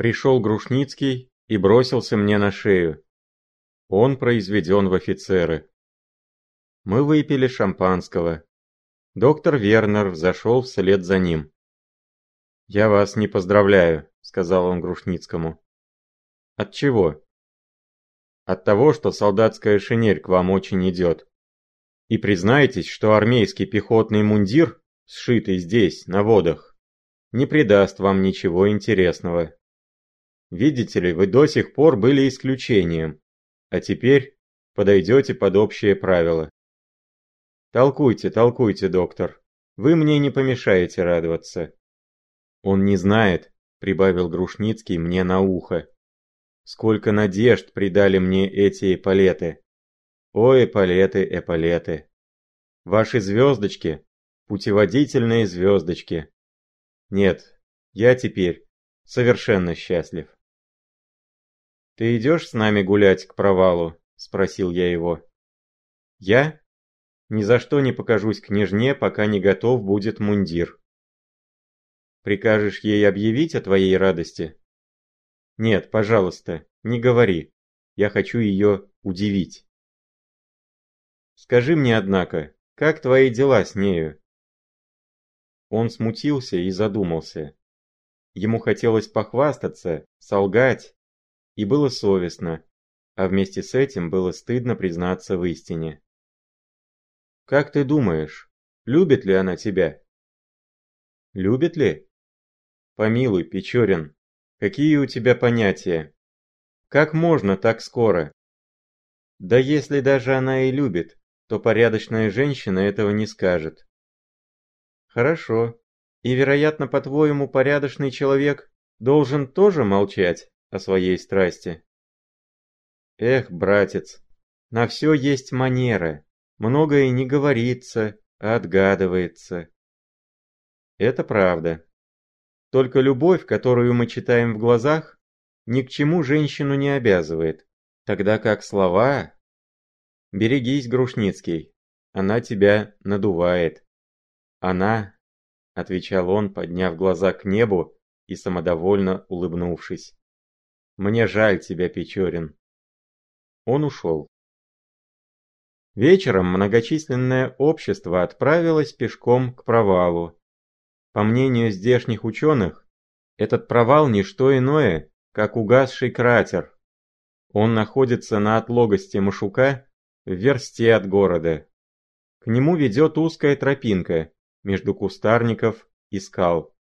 Пришел Грушницкий и бросился мне на шею. Он произведен в офицеры. Мы выпили шампанского. Доктор Вернер зашел вслед за ним. «Я вас не поздравляю», — сказал он Грушницкому. «От чего?» «От того, что солдатская шинель к вам очень идет. И признайтесь, что армейский пехотный мундир, сшитый здесь, на водах, не придаст вам ничего интересного. Видите ли, вы до сих пор были исключением, а теперь подойдете под общее правило. Толкуйте, толкуйте, доктор. Вы мне не помешаете радоваться. Он не знает, прибавил Грушницкий мне на ухо. Сколько надежд придали мне эти эполеты. О, эполеты, эполеты. Ваши звездочки, путеводительные звездочки. Нет, я теперь совершенно счастлив. «Ты идешь с нами гулять к провалу?» – спросил я его. «Я? Ни за что не покажусь княжне, пока не готов будет мундир». «Прикажешь ей объявить о твоей радости?» «Нет, пожалуйста, не говори. Я хочу ее удивить». «Скажи мне, однако, как твои дела с нею?» Он смутился и задумался. Ему хотелось похвастаться, солгать, и было совестно, а вместе с этим было стыдно признаться в истине. «Как ты думаешь, любит ли она тебя?» «Любит ли?» «Помилуй, Печорин, какие у тебя понятия? Как можно так скоро?» «Да если даже она и любит, то порядочная женщина этого не скажет». «Хорошо. И, вероятно, по-твоему, порядочный человек должен тоже молчать?» О своей страсти. Эх, братец, на все есть манера, многое не говорится, а отгадывается. Это правда. Только любовь, которую мы читаем в глазах, ни к чему женщину не обязывает, тогда как слова... Берегись, Грушницкий, она тебя надувает. Она, — отвечал он, подняв глаза к небу и самодовольно улыбнувшись. Мне жаль тебя, Печорин. Он ушел. Вечером многочисленное общество отправилось пешком к провалу. По мнению здешних ученых, этот провал не что иное, как угасший кратер. Он находится на отлогости Машука в версте от города. К нему ведет узкая тропинка между кустарников и скал.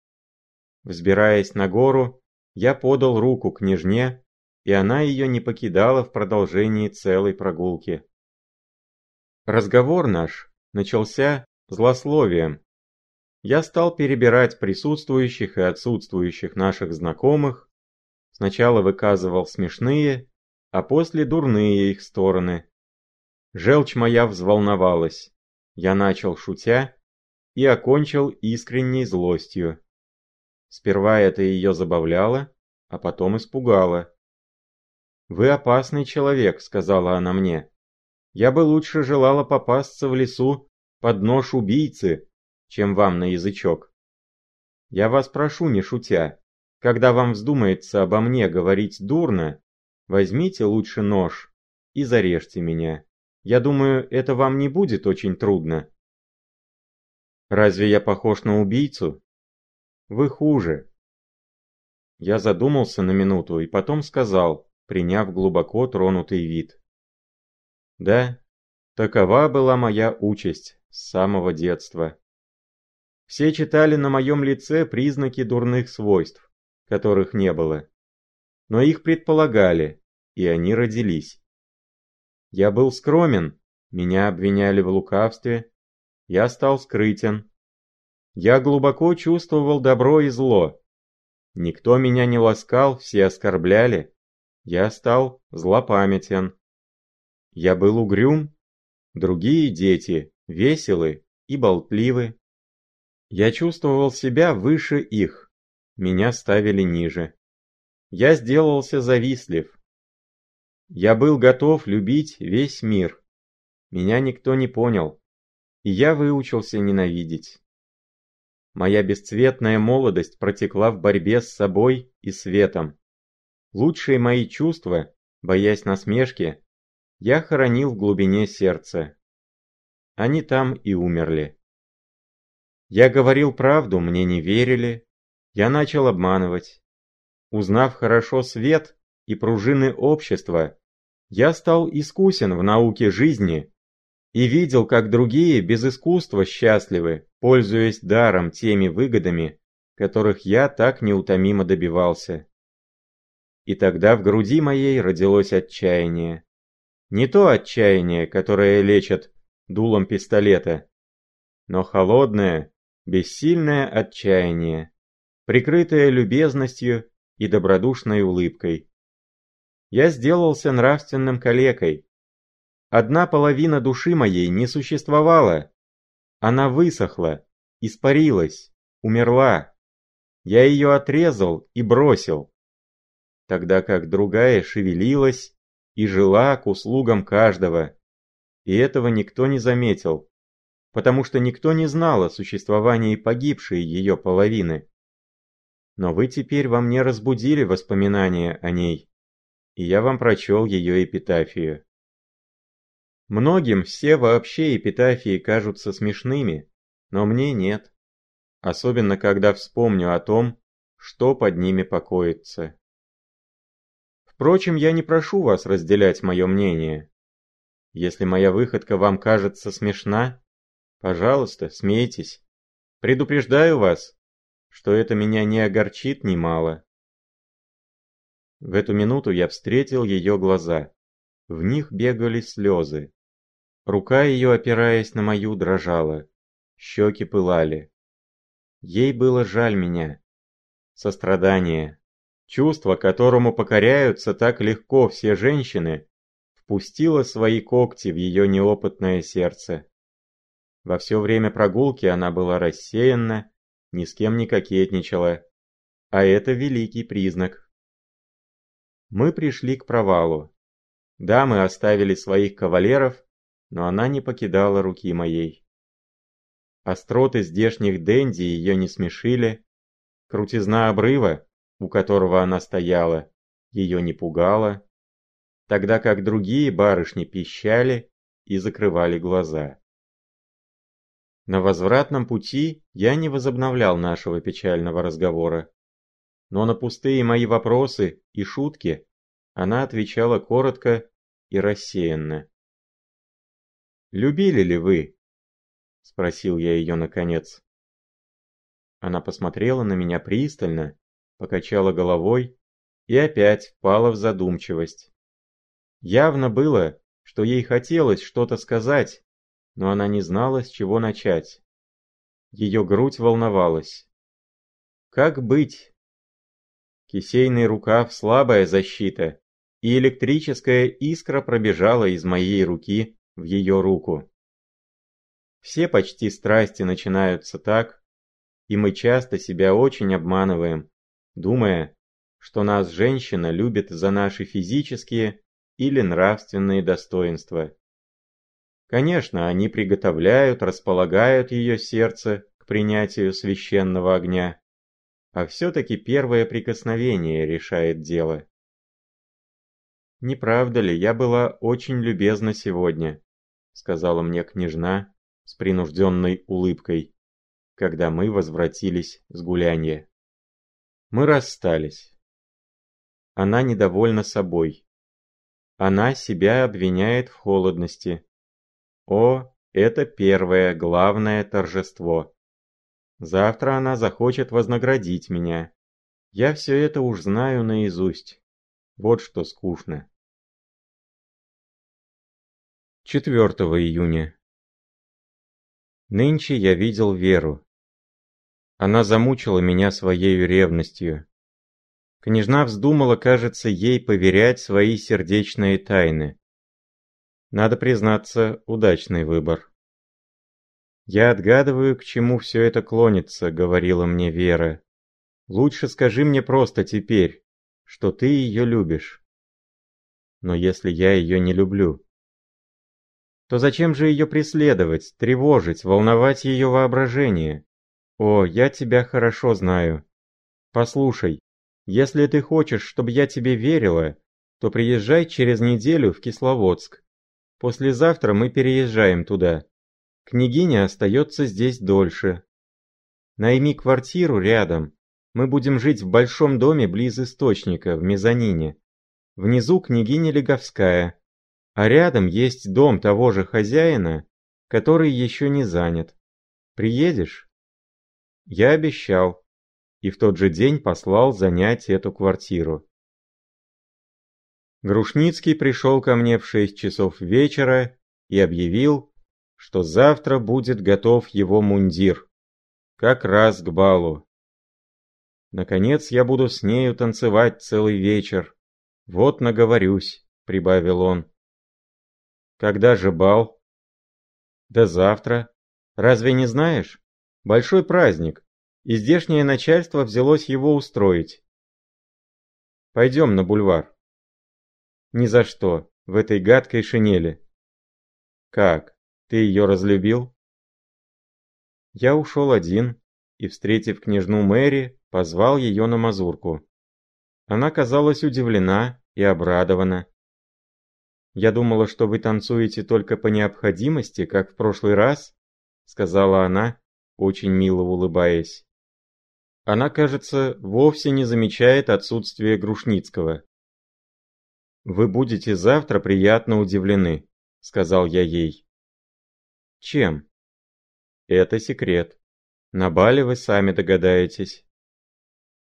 Взбираясь на гору, я подал руку княжне, и она ее не покидала в продолжении целой прогулки. Разговор наш начался злословием. Я стал перебирать присутствующих и отсутствующих наших знакомых, сначала выказывал смешные, а после дурные их стороны. Желчь моя взволновалась. Я начал шутя и окончил искренней злостью. Сперва это ее забавляло, а потом испугало. «Вы опасный человек», — сказала она мне. «Я бы лучше желала попасться в лесу под нож убийцы, чем вам на язычок. Я вас прошу, не шутя, когда вам вздумается обо мне говорить дурно, возьмите лучше нож и зарежьте меня. Я думаю, это вам не будет очень трудно». «Разве я похож на убийцу?» Вы хуже. Я задумался на минуту и потом сказал, приняв глубоко тронутый вид. Да, такова была моя участь с самого детства. Все читали на моем лице признаки дурных свойств, которых не было. Но их предполагали, и они родились. Я был скромен, меня обвиняли в лукавстве, я стал скрытен, я глубоко чувствовал добро и зло. Никто меня не ласкал, все оскорбляли. Я стал злопамятен. Я был угрюм. Другие дети веселы и болтливы. Я чувствовал себя выше их. Меня ставили ниже. Я сделался завистлив. Я был готов любить весь мир. Меня никто не понял. И я выучился ненавидеть. Моя бесцветная молодость протекла в борьбе с собой и светом. Лучшие мои чувства, боясь насмешки, я хоронил в глубине сердца. Они там и умерли. Я говорил правду, мне не верили. Я начал обманывать. Узнав хорошо свет и пружины общества, я стал искусен в науке жизни и видел, как другие без искусства счастливы, пользуясь даром теми выгодами, которых я так неутомимо добивался. И тогда в груди моей родилось отчаяние. Не то отчаяние, которое лечат дулом пистолета, но холодное, бессильное отчаяние, прикрытое любезностью и добродушной улыбкой. Я сделался нравственным калекой. Одна половина души моей не существовала. Она высохла, испарилась, умерла. Я ее отрезал и бросил. Тогда как другая шевелилась и жила к услугам каждого. И этого никто не заметил, потому что никто не знал о существовании погибшей ее половины. Но вы теперь во мне разбудили воспоминания о ней, и я вам прочел ее эпитафию. Многим все вообще эпитафии кажутся смешными, но мне нет. Особенно когда вспомню о том, что под ними покоится. Впрочем, я не прошу вас разделять мое мнение. Если моя выходка вам кажется смешна, пожалуйста, смейтесь. Предупреждаю вас, что это меня не огорчит немало. В эту минуту я встретил ее глаза. В них бегали слезы. Рука ее, опираясь на мою, дрожала. Щеки пылали. Ей было жаль меня. Сострадание. Чувство, которому покоряются так легко все женщины, впустило свои когти в ее неопытное сердце. Во все время прогулки она была рассеянна, ни с кем не кокетничала. А это великий признак. Мы пришли к провалу. Да, мы оставили своих кавалеров, но она не покидала руки моей. Остроты здешних денди ее не смешили. Крутизна обрыва, у которого она стояла, ее не пугала, тогда как другие барышни пищали и закрывали глаза. На возвратном пути я не возобновлял нашего печального разговора. Но на пустые мои вопросы и шутки она отвечала коротко и рассеянно. «Любили ли вы?» – спросил я ее наконец. Она посмотрела на меня пристально, покачала головой и опять впала в задумчивость. Явно было, что ей хотелось что-то сказать, но она не знала, с чего начать. Ее грудь волновалась. Как быть? Кисейный рукав – слабая защита, и электрическая искра пробежала из моей руки в ее руку. Все почти страсти начинаются так, и мы часто себя очень обманываем, думая, что нас женщина любит за наши физические или нравственные достоинства. Конечно, они приготовляют, располагают ее сердце к принятию священного огня. А все-таки первое прикосновение решает дело. «Не правда ли, я была очень любезна сегодня», — сказала мне княжна с принужденной улыбкой, когда мы возвратились с гуляния. Мы расстались. Она недовольна собой. Она себя обвиняет в холодности, о, это первое, главное торжество. Завтра она захочет вознаградить меня. Я все это уж знаю наизусть. Вот что скучно. 4 июня. Нынче я видел Веру. Она замучила меня своей ревностью. Княжна вздумала, кажется, ей поверять свои сердечные тайны. Надо признаться, удачный выбор. «Я отгадываю, к чему все это клонится», — говорила мне Вера. «Лучше скажи мне просто теперь, что ты ее любишь». Но если я ее не люблю, то зачем же ее преследовать, тревожить, волновать ее воображение? О, я тебя хорошо знаю. Послушай, Если ты хочешь, чтобы я тебе верила, то приезжай через неделю в Кисловодск. Послезавтра мы переезжаем туда. Княгиня остается здесь дольше. Найми квартиру рядом. Мы будем жить в большом доме близ источника, в мезонине. Внизу княгиня Леговская, а рядом есть дом того же хозяина, который еще не занят. Приедешь? Я обещал, и в тот же день послал занять эту квартиру. Грушницкий пришел ко мне в шесть часов вечера и объявил, что завтра будет готов его мундир, как раз к балу. Наконец я буду с нею танцевать целый вечер. Вот наговорюсь, прибавил он. Когда же бал? Да завтра. Разве не знаешь? Большой праздник, и здешнее начальство взялось его устроить. Пойдем на бульвар. Ни за что, в этой гадкой шинели. Как, ты ее разлюбил? Я ушел один и, встретив княжну Мэри, позвал ее на мазурку. Она казалась удивлена и обрадована. «Я думала, что вы танцуете только по необходимости, как в прошлый раз», — сказала она, очень мило улыбаясь. Она, кажется, вовсе не замечает отсутствия Грушницкого. «Вы будете завтра приятно удивлены», — сказал я ей. «Чем?» «Это секрет. На бале вы сами догадаетесь».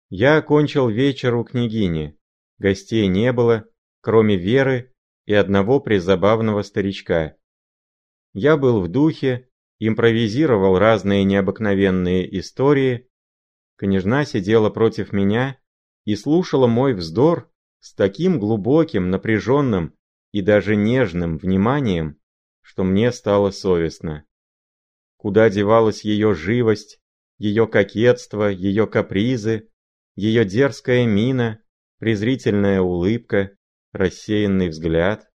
Я окончил вечер у княгини. Гостей не было, кроме Веры и одного призабавного старичка. Я был в духе, импровизировал разные необыкновенные истории. Княжна сидела против меня и слушала мой вздор с таким глубоким, напряженным и даже нежным вниманием, что мне стало совестно. Куда девалась ее живость, ее кокетство, ее капризы, ее дерзкая мина, презрительная улыбка, рассеянный взгляд.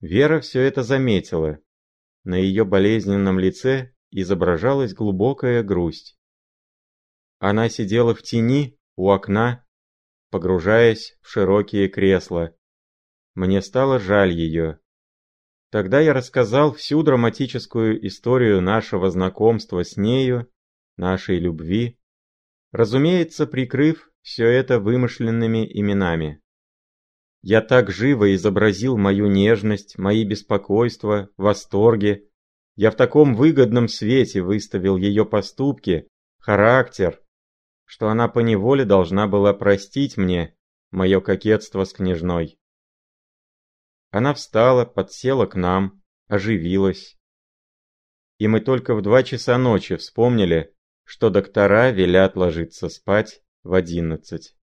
Вера все это заметила. На ее болезненном лице изображалась глубокая грусть. Она сидела в тени у окна, погружаясь в широкие кресла. Мне стало жаль ее. Тогда я рассказал всю драматическую историю нашего знакомства с нею, нашей любви, разумеется, прикрыв все это вымышленными именами. Я так живо изобразил мою нежность, мои беспокойства, восторги. Я в таком выгодном свете выставил ее поступки, характер, что она поневоле должна была простить мне мое кокетство с княжной. Она встала, подсела к нам, оживилась. И мы только в два часа ночи вспомнили, что доктора велят ложиться спать в одиннадцать.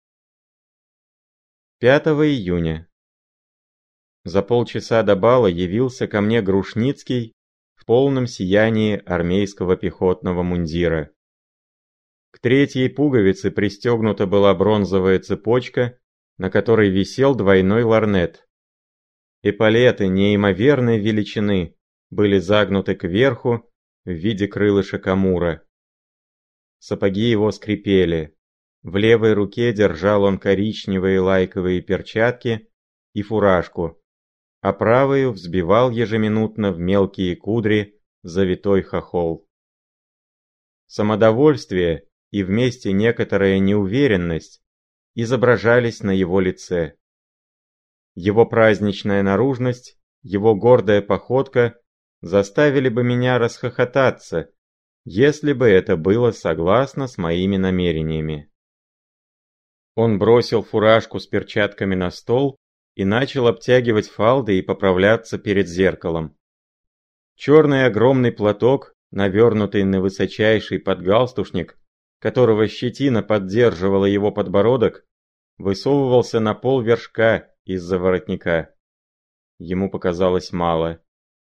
5 июня. За полчаса до бала явился ко мне Грушницкий в полном сиянии армейского пехотного мундира. К третьей пуговице пристегнута была бронзовая цепочка, на которой висел двойной ларнет. Эполеты неимоверной величины были загнуты кверху в виде крылышек амура. Сапоги его скрипели, в левой руке держал он коричневые лайковые перчатки и фуражку, а правую взбивал ежеминутно в мелкие кудри завитой хохол. Самодовольствие и вместе некоторая неуверенность изображались на его лице. Его праздничная наружность, его гордая походка заставили бы меня расхохотаться, если бы это было согласно с моими намерениями. Он бросил фуражку с перчатками на стол и начал обтягивать фалды и поправляться перед зеркалом. Черный огромный платок, навернутый на высочайший подгалстушник, которого щетина поддерживала его подбородок, высовывался на пол вершка из-за воротника. Ему показалось мало.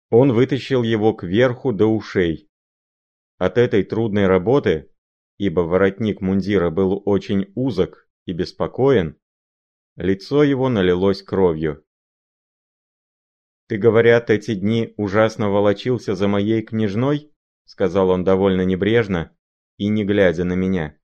Он вытащил его кверху до ушей. От этой трудной работы, ибо воротник мундира был очень узок, и беспокоен, лицо его налилось кровью. «Ты, говорят, эти дни ужасно волочился за моей княжной?» — сказал он довольно небрежно и не глядя на меня.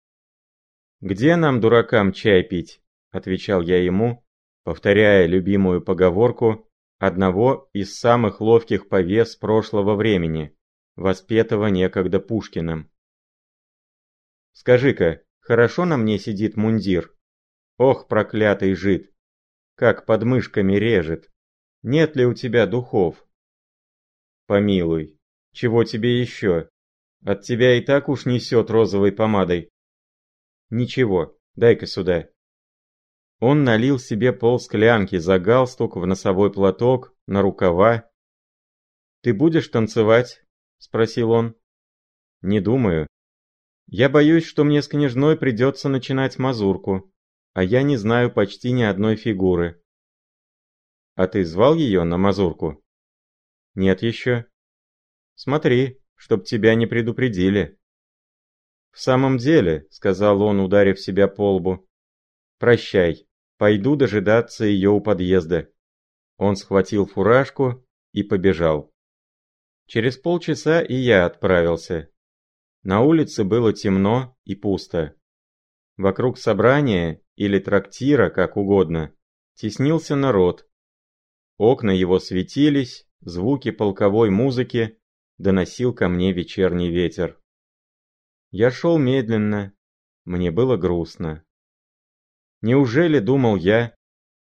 «Где нам, дуракам, чай пить?» – отвечал я ему, повторяя любимую поговорку одного из самых ловких повес прошлого времени, воспетого некогда Пушкиным. «Скажи-ка, хорошо на мне сидит мундир? Ох, проклятый жид! Как под мышками режет! Нет ли у тебя духов?» «Помилуй, чего тебе еще? От тебя и так уж несет розовой помадой». «Ничего, дай-ка сюда». Он налил себе полсклянки за галстук, в носовой платок, на рукава. «Ты будешь танцевать?» – спросил он. «Не думаю. Я боюсь, что мне с княжной придется начинать мазурку, а я не знаю почти ни одной фигуры». «А ты звал ее на мазурку?» «Нет еще». «Смотри, чтоб тебя не предупредили». «В самом деле», — сказал он, ударив себя по лбу, — «прощай». Пойду дожидаться ее у подъезда. Он схватил фуражку и побежал. Через полчаса и я отправился. На улице было темно и пусто. Вокруг собрания или трактира, как угодно, теснился народ. Окна его светились, звуки полковой музыки доносил ко мне вечерний ветер. Я шел медленно, мне было грустно. Неужели, думал я,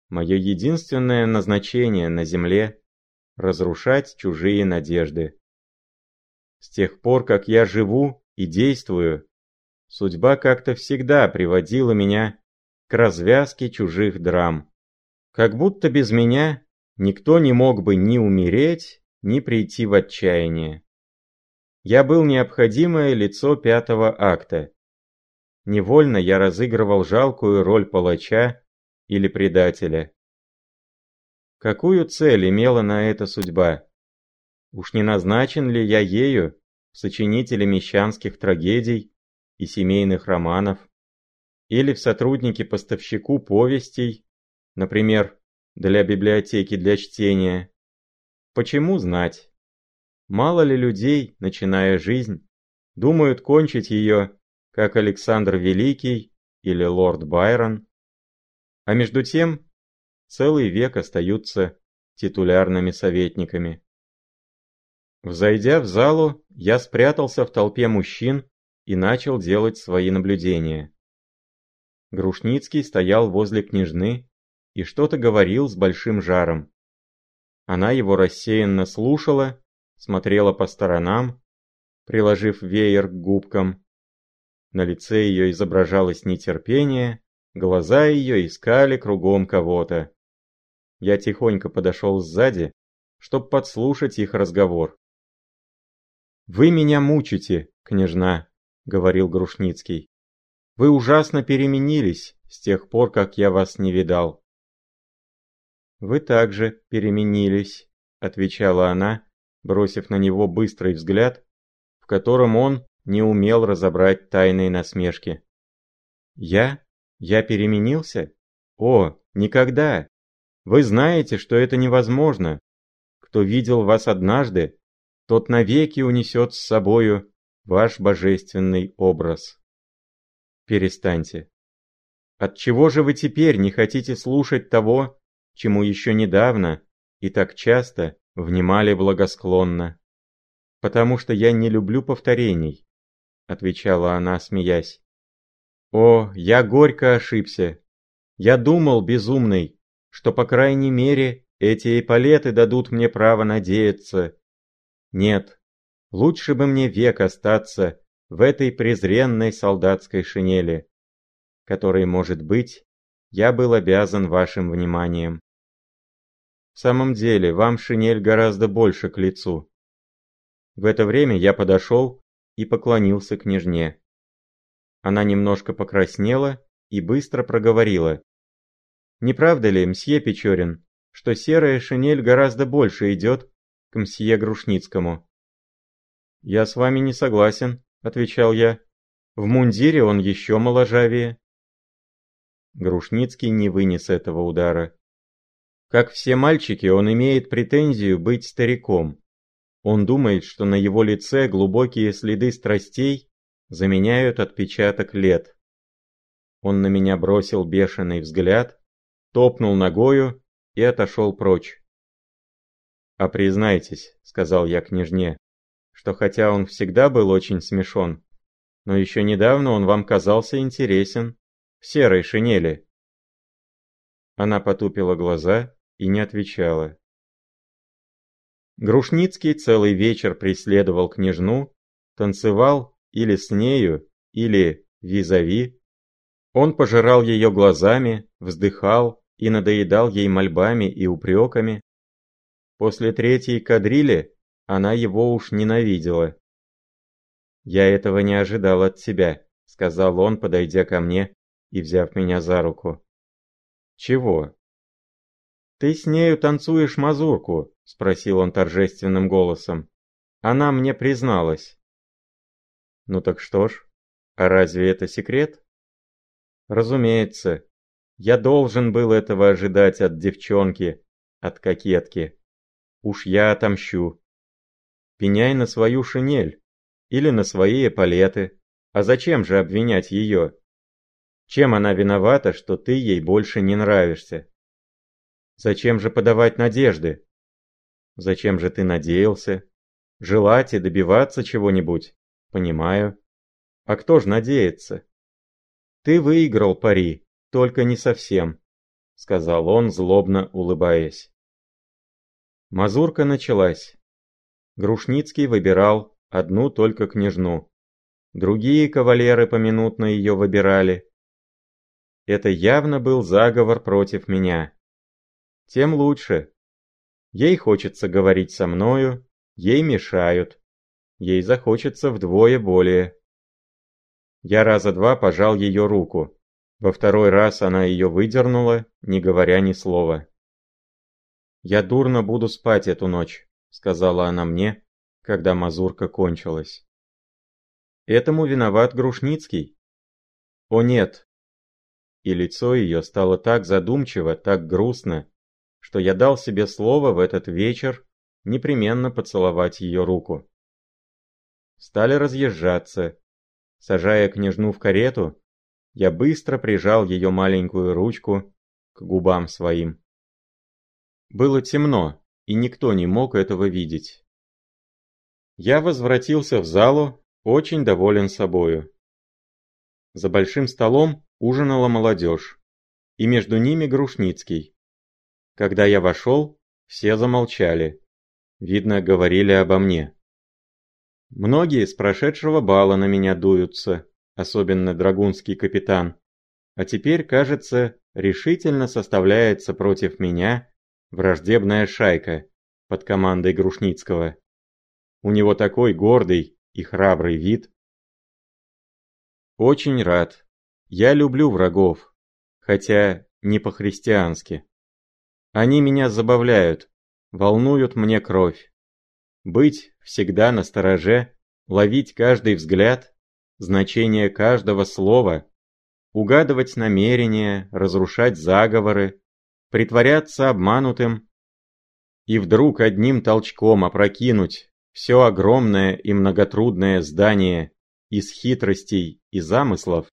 мое единственное назначение на земле – разрушать чужие надежды? С тех пор, как я живу и действую, судьба как-то всегда приводила меня к развязке чужих драм. Как будто без меня никто не мог бы ни умереть, ни прийти в отчаяние. Я был необходимое лицо пятого акта. Невольно я разыгрывал жалкую роль палача или предателя. Какую цель имела на это судьба? Уж не назначен ли я ею сочинителем мещанских трагедий и семейных романов? Или в сотруднике-поставщику повестей, например, для библиотеки для чтения? Почему знать? Мало ли людей, начиная жизнь, думают кончить ее как Александр Великий или лорд Байрон. А между тем, целый век остаются титулярными советниками. Взойдя в залу, я спрятался в толпе мужчин и начал делать свои наблюдения. Грушницкий стоял возле княжны и что-то говорил с большим жаром. Она его рассеянно слушала, смотрела по сторонам, приложив веер к губкам, на лице ее изображалось нетерпение, глаза ее искали кругом кого-то. Я тихонько подошел сзади, чтобы подслушать их разговор. «Вы меня мучите, княжна», — говорил Грушницкий. «Вы ужасно переменились с тех пор, как я вас не видал». «Вы также переменились», — отвечала она, бросив на него быстрый взгляд, в котором он не умел разобрать тайные насмешки. «Я? Я переменился? О, никогда! Вы знаете, что это невозможно. Кто видел вас однажды, тот навеки унесет с собою ваш божественный образ. Перестаньте. Отчего же вы теперь не хотите слушать того, чему еще недавно и так часто внимали благосклонно? Потому что я не люблю повторений. — отвечала она, смеясь. «О, я горько ошибся. Я думал, безумный, что, по крайней мере, эти эполеты дадут мне право надеяться. Нет, лучше бы мне век остаться в этой презренной солдатской шинели, которой, может быть, я был обязан вашим вниманием. В самом деле, вам шинель гораздо больше к лицу. В это время я подошел и поклонился княжне. Она немножко покраснела и быстро проговорила. «Не правда ли, мсье Печорин, что серая шинель гораздо больше идет к мсье Грушницкому?» «Я с вами не согласен», — отвечал я. «В мундире он еще моложавее». Грушницкий не вынес этого удара. Как все мальчики, он имеет претензию быть стариком. Он думает, что на его лице глубокие следы страстей заменяют отпечаток лет. Он на меня бросил бешеный взгляд, топнул ногою и отошел прочь. «А признайтесь», — сказал я княжне, — «что хотя он всегда был очень смешон, но еще недавно он вам казался интересен, в серой шинели». Она потупила глаза и не отвечала. Грушницкий целый вечер преследовал княжну, танцевал или с нею, или визави. Он пожирал ее глазами, вздыхал и надоедал ей мольбами и упреками. После третьей кадрили она его уж ненавидела. «Я этого не ожидал от тебя», — сказал он, подойдя ко мне и взяв меня за руку. «Чего?» «Ты с нею танцуешь мазурку?» — спросил он торжественным голосом. «Она мне призналась». «Ну так что ж, а разве это секрет?» «Разумеется. Я должен был этого ожидать от девчонки, от кокетки. Уж я отомщу. Пеняй на свою шинель или на свои эполеты. А зачем же обвинять ее? Чем она виновата, что ты ей больше не нравишься? Зачем же подавать надежды? Зачем же ты надеялся? Желать и добиваться чего-нибудь? Понимаю. А кто ж надеется? Ты выиграл пари, только не совсем, сказал он, злобно улыбаясь. Мазурка началась. Грушницкий выбирал одну только княжну. Другие кавалеры поминутно ее выбирали. Это явно был заговор против меня. Тем лучше. Ей хочется говорить со мною, ей мешают. Ей захочется вдвое более. Я раза два пожал ее руку. Во второй раз она ее выдернула, не говоря ни слова. «Я дурно буду спать эту ночь», — сказала она мне, когда мазурка кончилась. «Этому виноват Грушницкий?» «О нет!» И лицо ее стало так задумчиво, так грустно, что я дал себе слово в этот вечер непременно поцеловать ее руку. Стали разъезжаться. Сажая княжну в карету, я быстро прижал ее маленькую ручку к губам своим. Было темно, и никто не мог этого видеть. Я возвратился в залу, очень доволен собою. За большим столом ужинала молодежь, и между ними Грушницкий. Когда я вошел, все замолчали. Видно, говорили обо мне. Многие с прошедшего бала на меня дуются, особенно драгунский капитан. А теперь, кажется, решительно составляется против меня враждебная шайка под командой Грушницкого. У него такой гордый и храбрый вид. Очень рад. Я люблю врагов, хотя не по-христиански. Они меня забавляют, волнуют мне кровь. Быть всегда на стороже, ловить каждый взгляд, значение каждого слова, угадывать намерения, разрушать заговоры, притворяться обманутым и вдруг одним толчком опрокинуть все огромное и многотрудное здание из хитростей и замыслов,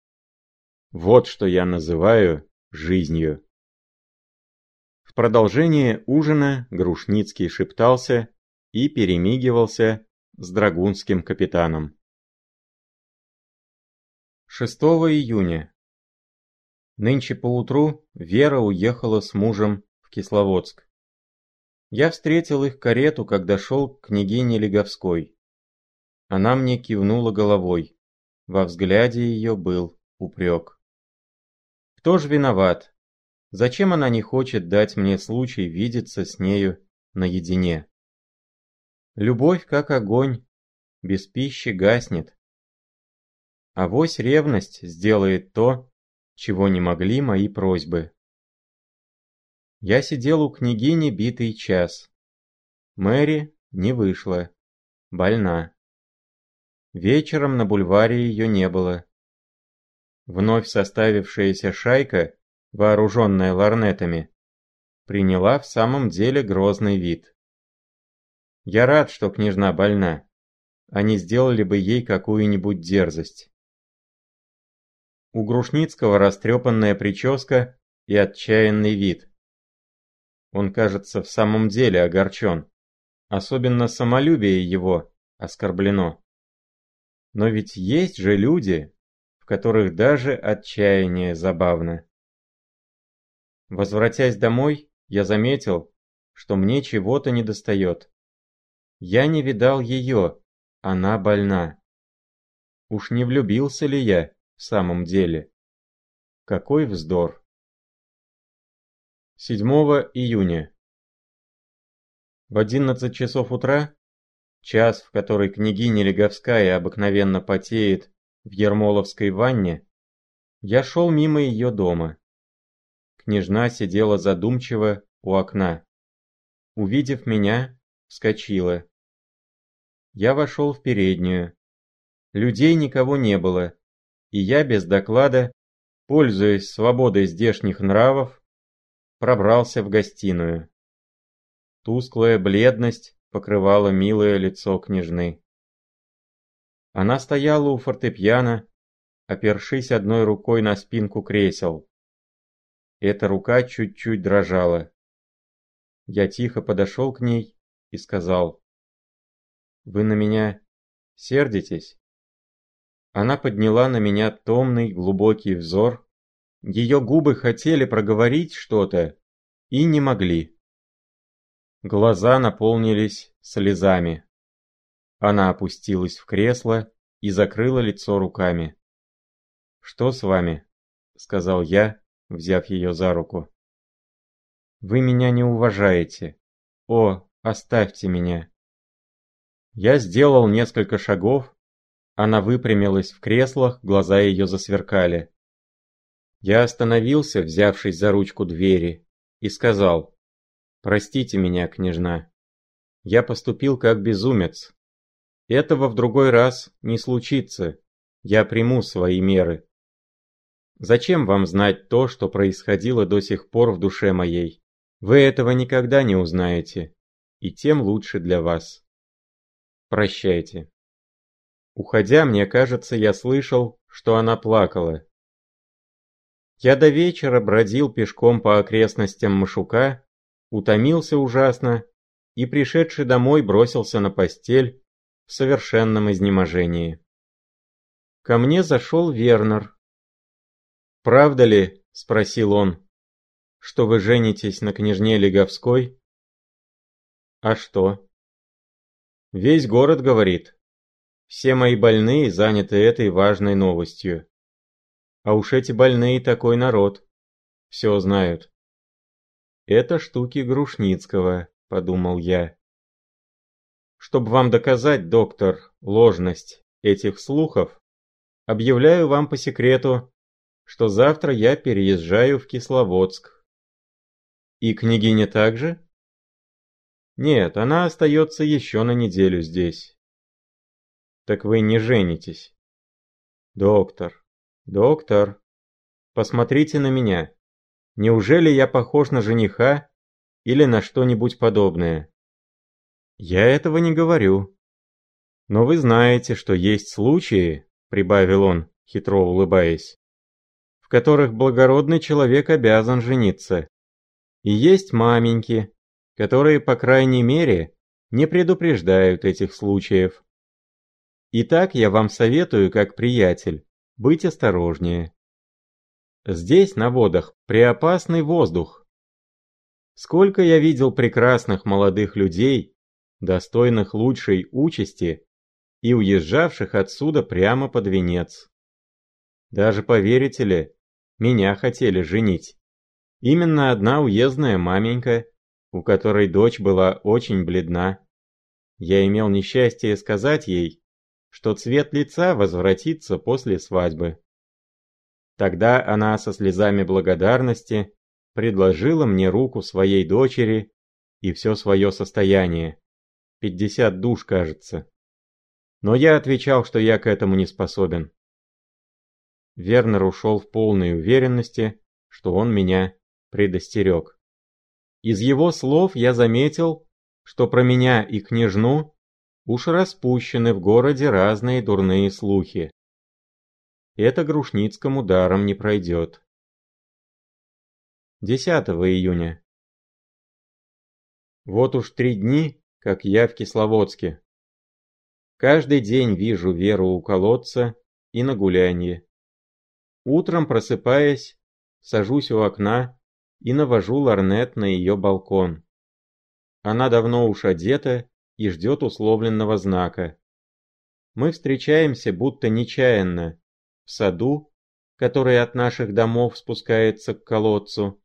вот что я называю жизнью. В продолжение ужина Грушницкий шептался и перемигивался с драгунским капитаном. 6 июня Нынче поутру Вера уехала с мужем в Кисловодск. Я встретил их карету, когда шел к княгине Леговской. Она мне кивнула головой. Во взгляде ее был упрек. Кто ж виноват? Зачем она не хочет дать мне случай видеться с нею наедине? Любовь, как огонь, без пищи гаснет. А вось ревность сделает то, чего не могли мои просьбы. Я сидел у княгини битый час. Мэри не вышла, больна. Вечером на бульваре ее не было. Вновь составившаяся шайка, вооруженная ларнетами, приняла в самом деле грозный вид. Я рад, что княжна больна. Они сделали бы ей какую-нибудь дерзость. У Грушницкого растрепанная прическа и отчаянный вид. Он, кажется, в самом деле огорчен. Особенно самолюбие его оскорблено. Но ведь есть же люди, в которых даже отчаяние забавно. Возвратясь домой, я заметил, что мне чего-то недостает. Я не видал ее, она больна. Уж не влюбился ли я в самом деле? Какой вздор. 7 июня. В 11 часов утра, час, в который княгиня Леговская обыкновенно потеет в Ермоловской ванне, я шел мимо ее дома. Княжна сидела задумчиво у окна. Увидев меня, вскочила. Я вошел в переднюю. Людей никого не было, и я без доклада, пользуясь свободой здешних нравов, пробрался в гостиную. Тусклая бледность покрывала милое лицо княжны. Она стояла у фортепиано, опершись одной рукой на спинку кресел. Эта рука чуть-чуть дрожала. Я тихо подошел к ней и сказал. «Вы на меня сердитесь?» Она подняла на меня томный глубокий взор. Ее губы хотели проговорить что-то и не могли. Глаза наполнились слезами. Она опустилась в кресло и закрыла лицо руками. «Что с вами?» — сказал я, взяв ее за руку. «Вы меня не уважаете. О, оставьте меня!» Я сделал несколько шагов, она выпрямилась в креслах, глаза ее засверкали. Я остановился, взявшись за ручку двери, и сказал, «Простите меня, княжна. Я поступил как безумец. Этого в другой раз не случится. Я приму свои меры. Зачем вам знать то, что происходило до сих пор в душе моей? Вы этого никогда не узнаете, и тем лучше для вас. Прощайте. Уходя, мне кажется, я слышал, что она плакала. Я до вечера бродил пешком по окрестностям Машука, утомился ужасно и, пришедший домой, бросился на постель в совершенном изнеможении. Ко мне зашел Вернер, «Правда ли, — спросил он, — что вы женитесь на княжне Леговской?» «А что?» «Весь город говорит. Все мои больные заняты этой важной новостью. А уж эти больные такой народ. Все знают». «Это штуки Грушницкого», — подумал я. Чтобы вам доказать, доктор, ложность этих слухов, объявляю вам по секрету, что завтра я переезжаю в Кисловодск. И княгиня также? Нет, она остается еще на неделю здесь. Так вы не женитесь. Доктор, доктор, посмотрите на меня. Неужели я похож на жениха или на что-нибудь подобное? Я этого не говорю. Но вы знаете, что есть случаи, прибавил он, хитро улыбаясь, в которых благородный человек обязан жениться. И есть маменьки, которые, по крайней мере, не предупреждают этих случаев. Итак, я вам советую, как приятель, быть осторожнее. Здесь, на водах, преопасный воздух. Сколько я видел прекрасных молодых людей, достойных лучшей участи и уезжавших отсюда прямо под венец. Даже поверите ли, меня хотели женить. Именно одна уездная маменька, у которой дочь была очень бледна. Я имел несчастье сказать ей, что цвет лица возвратится после свадьбы. Тогда она со слезами благодарности предложила мне руку своей дочери и все свое состояние. Пятьдесят душ, кажется. Но я отвечал, что я к этому не способен. Вернер ушел в полной уверенности, что он меня предостерег. Из его слов я заметил, что про меня и княжну уж распущены в городе разные дурные слухи. это Грушницкому даром не пройдет. 10 июня. Вот уж три дни, как я в Кисловодске. Каждый день вижу Веру у колодца и на гулянье. Утром просыпаясь, сажусь у окна и навожу ларнет на ее балкон. Она давно уж одета и ждет условленного знака. Мы встречаемся будто нечаянно, в саду, который от наших домов спускается к колодцу.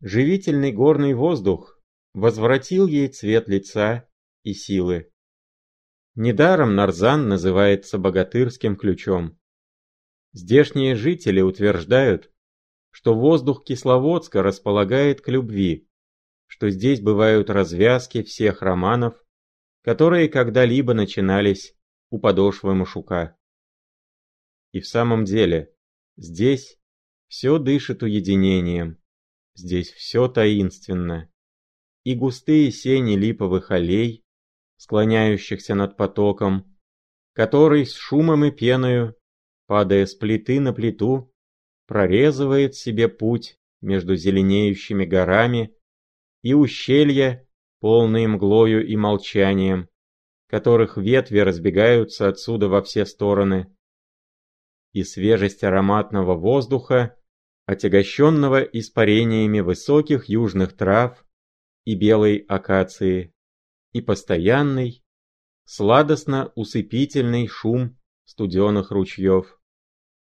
Живительный горный воздух возвратил ей цвет лица и силы. Недаром Нарзан называется богатырским ключом. Здешние жители утверждают, что воздух Кисловодска располагает к любви, что здесь бывают развязки всех романов, которые когда-либо начинались у подошвы Машука. И в самом деле, здесь все дышит уединением, здесь все таинственно. И густые сени липовых аллей, склоняющихся над потоком, который с шумом и пеною, падая с плиты на плиту, прорезывает себе путь между зеленеющими горами и ущелья, полные мглою и молчанием, которых ветви разбегаются отсюда во все стороны. И свежесть ароматного воздуха, отягощенного испарениями высоких южных трав и белой акации, и постоянный, сладостно-усыпительный шум студеных ручьев,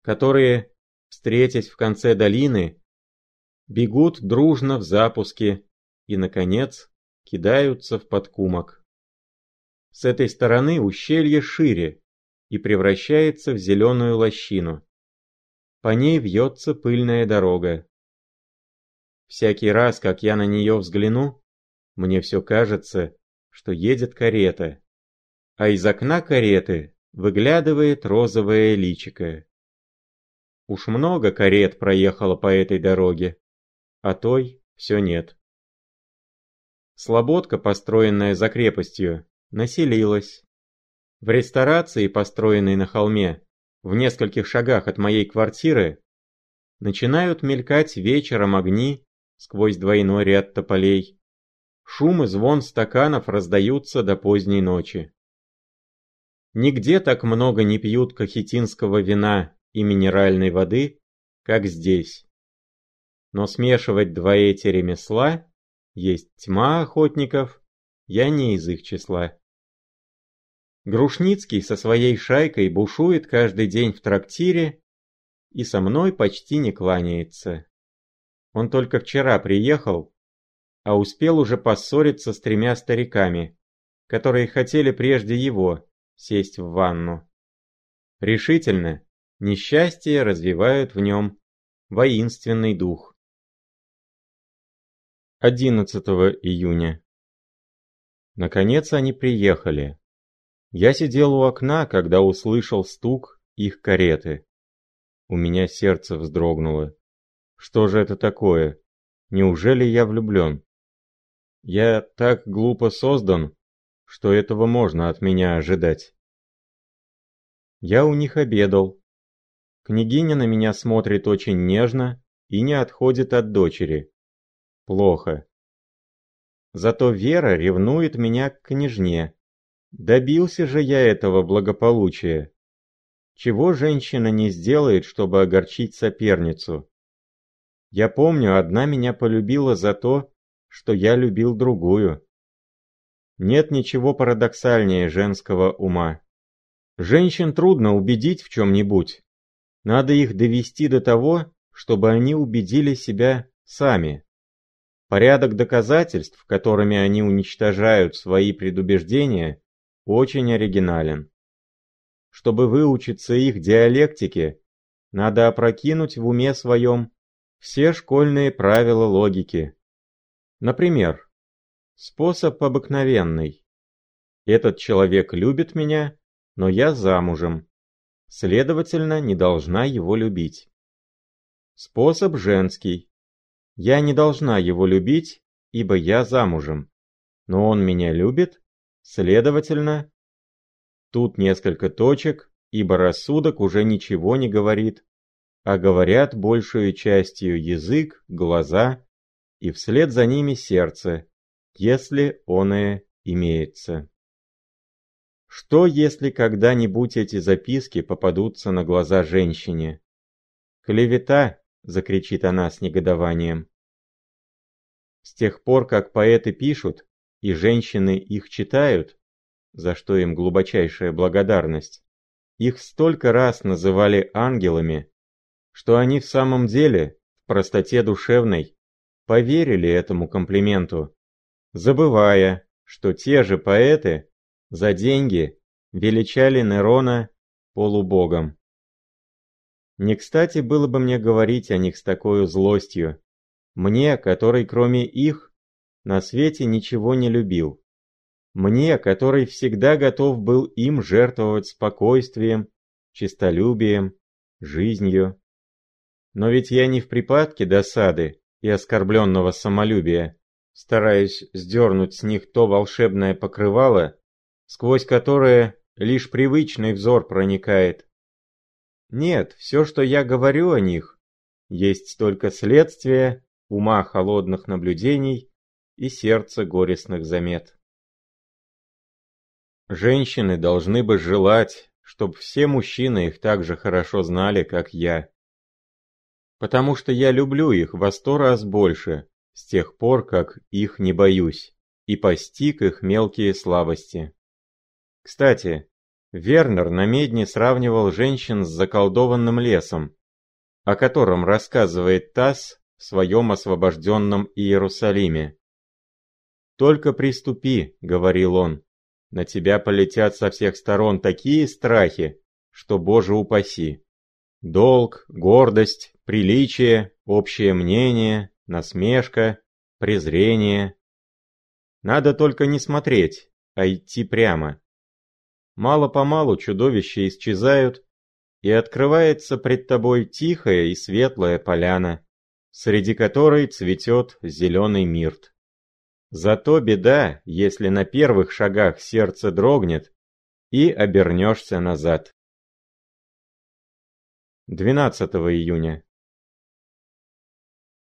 которые, встретясь в конце долины, бегут дружно в запуске и, наконец, кидаются в подкумок. С этой стороны ущелье шире и превращается в зеленую лощину. По ней вьется пыльная дорога. Всякий раз, как я на нее взгляну, мне все кажется, что едет карета, а из окна кареты выглядывает розовое личико. Уж много карет проехало по этой дороге, а той все нет. Слободка, построенная за крепостью, населилась. В ресторации, построенной на холме, в нескольких шагах от моей квартиры, начинают мелькать вечером огни сквозь двойной ряд тополей. Шум и звон стаканов раздаются до поздней ночи. Нигде так много не пьют кахетинского вина и минеральной воды, как здесь. Но смешивать два эти ремесла, есть тьма охотников, я не из их числа. Грушницкий со своей шайкой бушует каждый день в трактире и со мной почти не кланяется. Он только вчера приехал а успел уже поссориться с тремя стариками, которые хотели прежде его сесть в ванну. Решительно, несчастье развивают в нем воинственный дух. 11 июня. Наконец они приехали. Я сидел у окна, когда услышал стук их кареты. У меня сердце вздрогнуло. Что же это такое? Неужели я влюблен? Я так глупо создан, что этого можно от меня ожидать. Я у них обедал. Княгиня на меня смотрит очень нежно и не отходит от дочери. Плохо. Зато Вера ревнует меня к княжне. Добился же я этого благополучия. Чего женщина не сделает, чтобы огорчить соперницу? Я помню, одна меня полюбила за то, что я любил другую. Нет ничего парадоксальнее женского ума. Женщин трудно убедить в чем-нибудь. Надо их довести до того, чтобы они убедили себя сами. Порядок доказательств, которыми они уничтожают свои предубеждения, очень оригинален. Чтобы выучиться их диалектике, надо опрокинуть в уме своем все школьные правила логики. Например, способ обыкновенный. Этот человек любит меня, но я замужем. Следовательно, не должна его любить. Способ женский. Я не должна его любить, ибо я замужем. Но он меня любит, следовательно... Тут несколько точек, ибо рассудок уже ничего не говорит, а говорят большую частью язык, глаза и вслед за ними сердце, если оное имеется. Что, если когда-нибудь эти записки попадутся на глаза женщине? «Клевета!» — закричит она с негодованием. С тех пор, как поэты пишут, и женщины их читают, за что им глубочайшая благодарность, их столько раз называли ангелами, что они в самом деле, в простоте душевной, поверили этому комплименту, забывая, что те же поэты за деньги величали Нерона полубогом. Не кстати было бы мне говорить о них с такой злостью, мне, который кроме их на свете ничего не любил. Мне, который всегда готов был им жертвовать спокойствием, честолюбием, жизнью. Но ведь я не в припадке досады и оскорбленного самолюбия, стараясь сдернуть с них то волшебное покрывало, сквозь которое лишь привычный взор проникает. Нет, все, что я говорю о них, есть только следствие ума холодных наблюдений и сердца горестных замет. Женщины должны бы желать, чтобы все мужчины их так же хорошо знали, как я. Потому что я люблю их во сто раз больше, с тех пор, как их не боюсь, и постиг их мелкие слабости. Кстати, Вернер на медне сравнивал женщин с заколдованным лесом, о котором рассказывает Тасс в своем освобожденном Иерусалиме. «Только приступи», — говорил он, на тебя полетят со всех сторон такие страхи, что, боже упаси. Долг, гордость, приличие, общее мнение, насмешка, презрение. Надо только не смотреть, а идти прямо. Мало-помалу чудовища исчезают, и открывается пред тобой тихая и светлая поляна, среди которой цветет зеленый мирт. Зато беда, если на первых шагах сердце дрогнет и обернешься назад. 12 июня.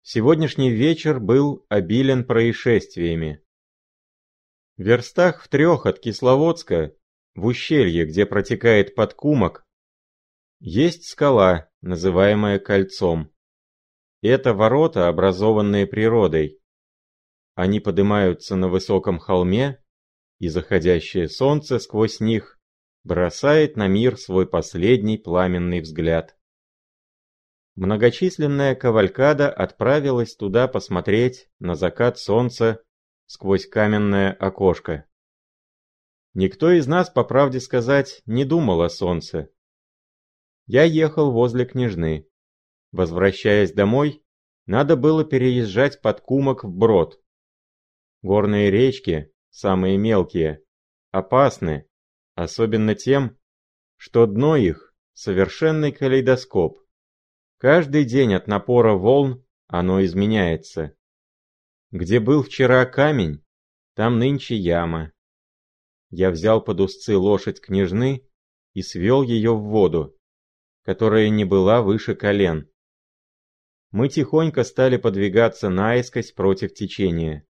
Сегодняшний вечер был обилен происшествиями. В верстах в трех от Кисловодска, в ущелье, где протекает подкумок, есть скала, называемая кольцом. Это ворота, образованные природой. Они поднимаются на высоком холме, и заходящее солнце сквозь них бросает на мир свой последний пламенный взгляд. Многочисленная кавалькада отправилась туда посмотреть на закат солнца сквозь каменное окошко. Никто из нас, по правде сказать, не думал о солнце. Я ехал возле княжны. Возвращаясь домой, надо было переезжать под Кумок в Брод. Горные речки, самые мелкие, опасны, особенно тем, что дно их – совершенный калейдоскоп. Каждый день от напора волн оно изменяется. Где был вчера камень, там нынче яма. Я взял под узцы лошадь княжны и свел ее в воду, которая не была выше колен. Мы тихонько стали подвигаться наискось против течения.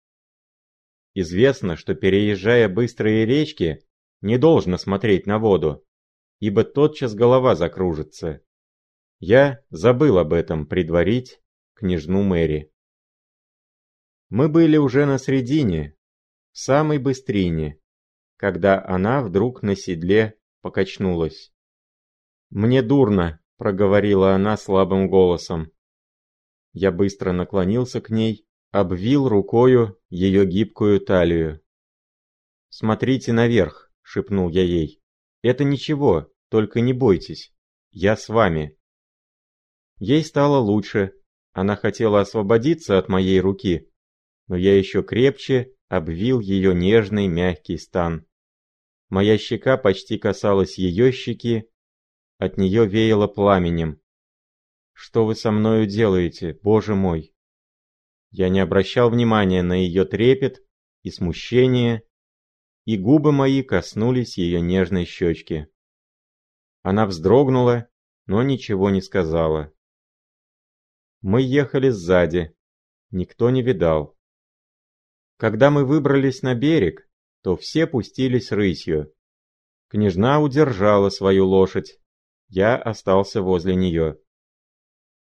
Известно, что переезжая быстрые речки, не должно смотреть на воду, ибо тотчас голова закружится. Я забыл об этом предварить княжну Мэри. Мы были уже на средине, в самой быстрине, когда она вдруг на седле покачнулась. «Мне дурно», — проговорила она слабым голосом. Я быстро наклонился к ней обвил рукою ее гибкую талию. «Смотрите наверх», — шепнул я ей. «Это ничего, только не бойтесь. Я с вами». Ей стало лучше. Она хотела освободиться от моей руки, но я еще крепче обвил ее нежный мягкий стан. Моя щека почти касалась ее щеки, от нее веяло пламенем. «Что вы со мною делаете, Боже мой?» Я не обращал внимания на ее трепет и смущение, и губы мои коснулись ее нежной щечки. Она вздрогнула, но ничего не сказала. Мы ехали сзади. Никто не видал. Когда мы выбрались на берег, то все пустились рысью. Княжна удержала свою лошадь. Я остался возле нее.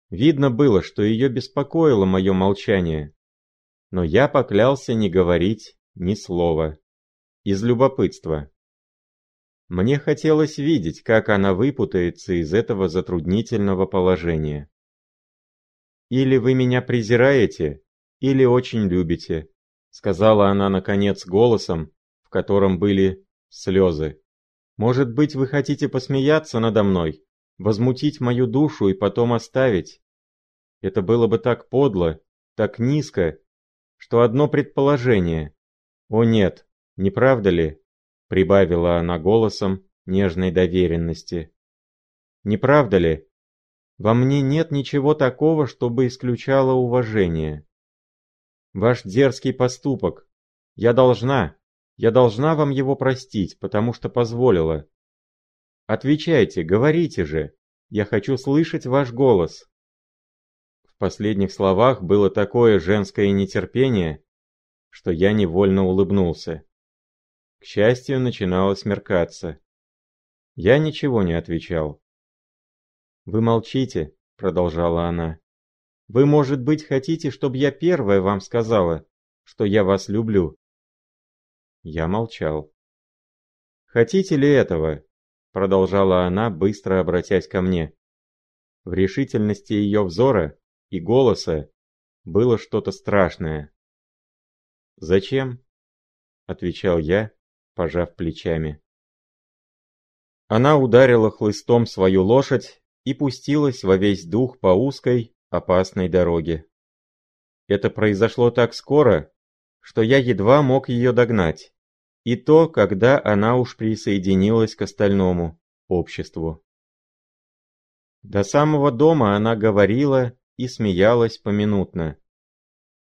Видно было, что ее беспокоило мое молчание. Но я поклялся не говорить ни слова. Из любопытства. Мне хотелось видеть, как она выпутается из этого затруднительного положения. «Или вы меня презираете, или очень любите», сказала она наконец голосом, в котором были слезы. «Может быть, вы хотите посмеяться надо мной, возмутить мою душу и потом оставить? Это было бы так подло, так низко, что одно предположение. О нет, не правда ли? Прибавила она голосом нежной доверенности. Не правда ли? Во мне нет ничего такого, чтобы исключало уважение. Ваш дерзкий поступок. Я должна, я должна вам его простить, потому что позволила. Отвечайте, говорите же. Я хочу слышать ваш голос последних словах было такое женское нетерпение, что я невольно улыбнулся. К счастью, начинало смеркаться. Я ничего не отвечал. «Вы молчите», — продолжала она. «Вы, может быть, хотите, чтобы я первая вам сказала, что я вас люблю?» Я молчал. «Хотите ли этого?» — продолжала она, быстро обратясь ко мне. В решительности ее взора и голоса было что-то страшное. «Зачем?» — отвечал я, пожав плечами. Она ударила хлыстом свою лошадь и пустилась во весь дух по узкой, опасной дороге. Это произошло так скоро, что я едва мог ее догнать, и то, когда она уж присоединилась к остальному обществу. До самого дома она говорила и смеялась поминутно.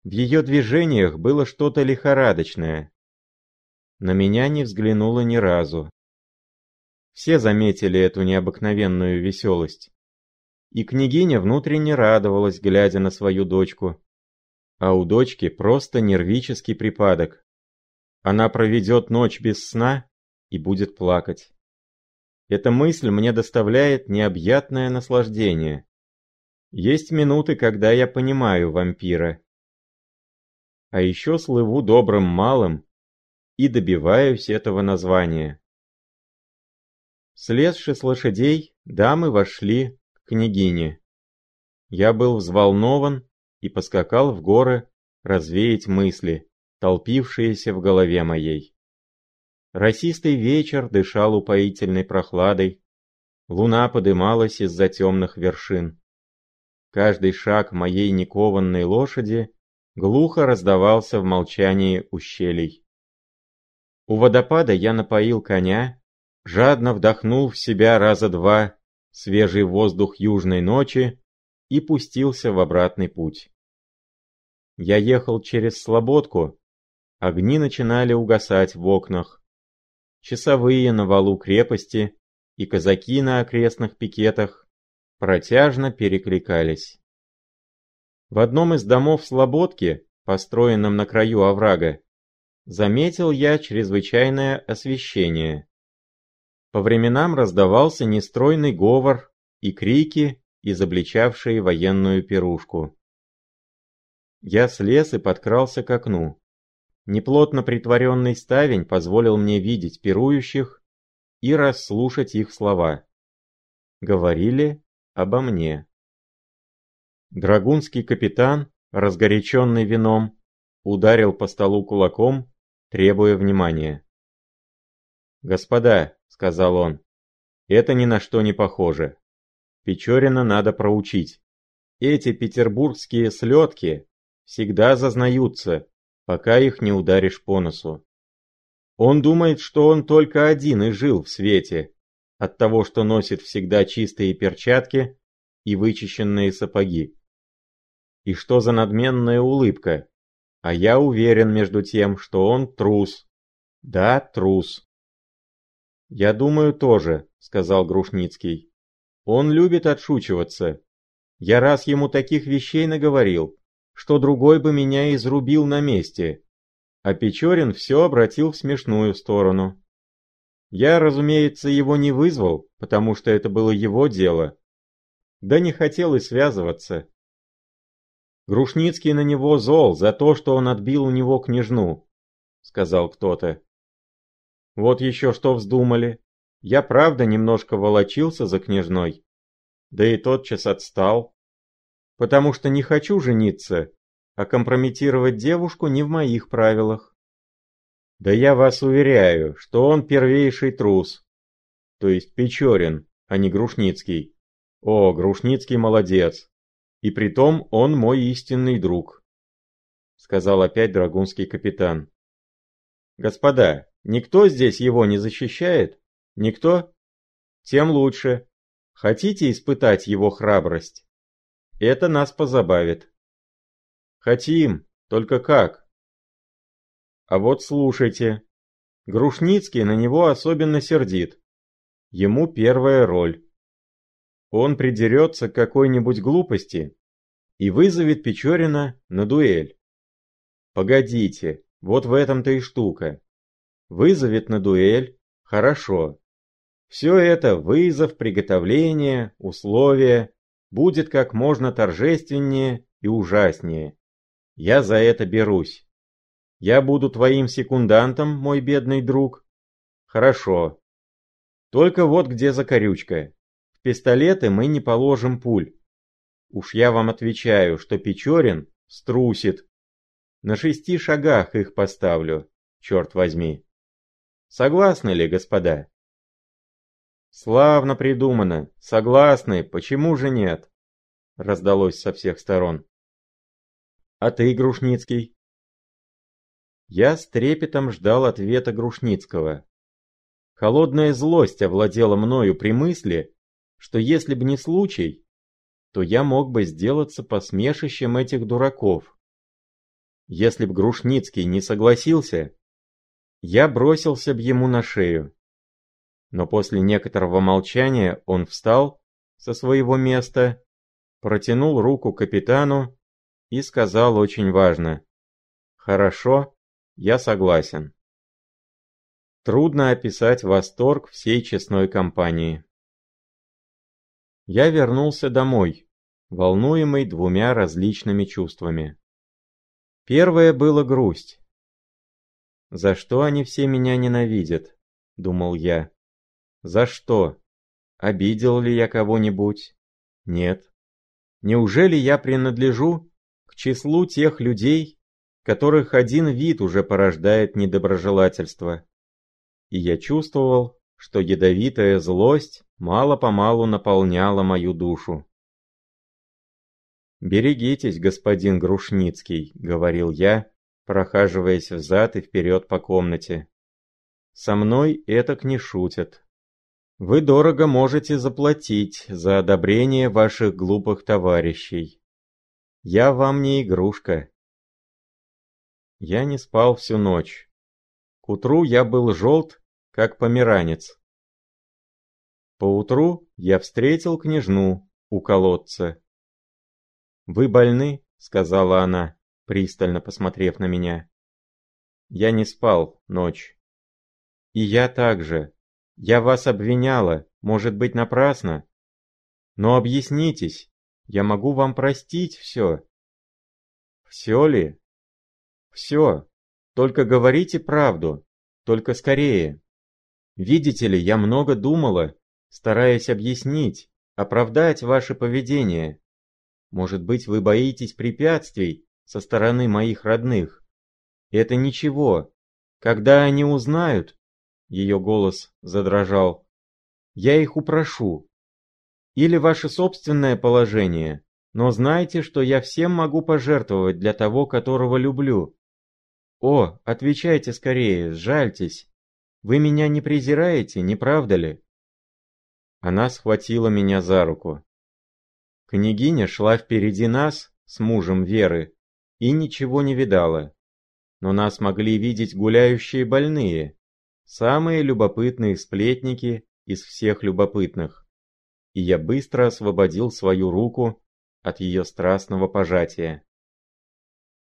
В ее движениях было что-то лихорадочное. На меня не взглянула ни разу. Все заметили эту необыкновенную веселость. И княгиня внутренне радовалась, глядя на свою дочку. А у дочки просто нервический припадок. Она проведет ночь без сна и будет плакать. Эта мысль мне доставляет необъятное наслаждение. Есть минуты, когда я понимаю вампира. А еще слыву добрым малым и добиваюсь этого названия. Слезши с лошадей, дамы вошли княгине. Я был взволнован и поскакал в горы развеять мысли, толпившиеся в голове моей. Росистый вечер дышал упоительной прохладой, луна подымалась из-за темных вершин. Каждый шаг моей никованной лошади глухо раздавался в молчании ущелий. У водопада я напоил коня, жадно вдохнул в себя раза два свежий воздух южной ночи и пустился в обратный путь. Я ехал через Слободку, огни начинали угасать в окнах. Часовые на валу крепости и казаки на окрестных пикетах протяжно перекликались. В одном из домов Слободки, построенном на краю оврага, заметил я чрезвычайное освещение. По временам раздавался нестройный говор и крики, изобличавшие военную пирушку. Я слез и подкрался к окну. Неплотно притворенный ставень позволил мне видеть пирующих и расслушать их слова. Говорили обо мне. Драгунский капитан, разгоряченный вином, ударил по столу кулаком, требуя внимания. «Господа», — сказал он, — «это ни на что не похоже. Печорина надо проучить. Эти петербургские слетки всегда зазнаются, пока их не ударишь по носу. Он думает, что он только один и жил в свете, от того, что носит всегда чистые перчатки и вычищенные сапоги. И что за надменная улыбка? А я уверен между тем, что он трус. Да, трус. Я думаю тоже, сказал Грушницкий. «Он любит отшучиваться. Я раз ему таких вещей наговорил, что другой бы меня изрубил на месте. А Печорин все обратил в смешную сторону. Я, разумеется, его не вызвал, потому что это было его дело. Да не хотел и связываться. Грушницкий на него зол за то, что он отбил у него княжну, сказал кто-то. Вот еще что вздумали. Я правда немножко волочился за княжной, да и тотчас отстал, потому что не хочу жениться, а компрометировать девушку не в моих правилах. Да я вас уверяю, что он первейший трус, то есть Печорин, а не Грушницкий. О, Грушницкий молодец, и притом он мой истинный друг, сказал опять драгунский капитан. Господа, никто здесь его не защищает? Никто? Тем лучше. Хотите испытать его храбрость? Это нас позабавит. Хотим, только как? А вот слушайте. Грушницкий на него особенно сердит. Ему первая роль. Он придерется к какой-нибудь глупости и вызовет Печорина на дуэль. Погодите, вот в этом-то и штука. Вызовет на дуэль, хорошо. Все это вызов, приготовление, условия будет как можно торжественнее и ужаснее. Я за это берусь. Я буду твоим секундантом, мой бедный друг. Хорошо. Только вот где закорючка. В пистолеты мы не положим пуль. Уж я вам отвечаю, что Печорин струсит. На шести шагах их поставлю, черт возьми. Согласны ли, господа? Славно придумано. Согласны, почему же нет? Раздалось со всех сторон. А ты, Грушницкий?» Я с трепетом ждал ответа Грушницкого. Холодная злость овладела мною при мысли, что если бы не случай, то я мог бы сделаться посмешищем этих дураков. Если б Грушницкий не согласился, я бросился б ему на шею. Но после некоторого молчания он встал со своего места, протянул руку капитану и сказал очень важно. «Хорошо, я согласен». Трудно описать восторг всей честной компании. Я вернулся домой, волнуемый двумя различными чувствами. Первое было грусть. «За что они все меня ненавидят?» — думал я. «За что? Обидел ли я кого-нибудь? Нет. Неужели я принадлежу к числу тех людей, которых один вид уже порождает недоброжелательство. И я чувствовал, что ядовитая злость мало-помалу наполняла мою душу. «Берегитесь, господин Грушницкий», — говорил я, прохаживаясь взад и вперед по комнате. «Со мной этак не шутят. Вы дорого можете заплатить за одобрение ваших глупых товарищей. Я вам не игрушка. Я не спал всю ночь. К утру я был желт, как померанец. Поутру я встретил княжну у колодца. «Вы больны?» — сказала она, пристально посмотрев на меня. Я не спал ночь. И я также. Я вас обвиняла, может быть, напрасно. Но объяснитесь, я могу вам простить все. Все ли? Все. Только говорите правду. Только скорее. Видите ли, я много думала, стараясь объяснить, оправдать ваше поведение. Может быть, вы боитесь препятствий со стороны моих родных. Это ничего. Когда они узнают, ее голос задрожал, я их упрошу, или ваше собственное положение, но знайте, что я всем могу пожертвовать для того, которого люблю. О, отвечайте скорее, сжальтесь. Вы меня не презираете, не правда ли? Она схватила меня за руку. Княгиня шла впереди нас с мужем Веры и ничего не видала. Но нас могли видеть гуляющие больные, самые любопытные сплетники из всех любопытных, и я быстро освободил свою руку от ее страстного пожатия.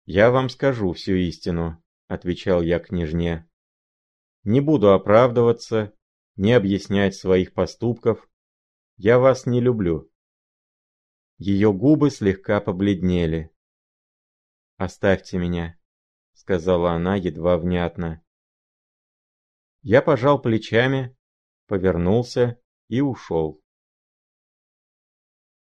«Я вам скажу всю истину», — отвечал я княжне. «Не буду оправдываться, не объяснять своих поступков. Я вас не люблю». Ее губы слегка побледнели. «Оставьте меня», — сказала она едва внятно. Я пожал плечами, повернулся и ушел.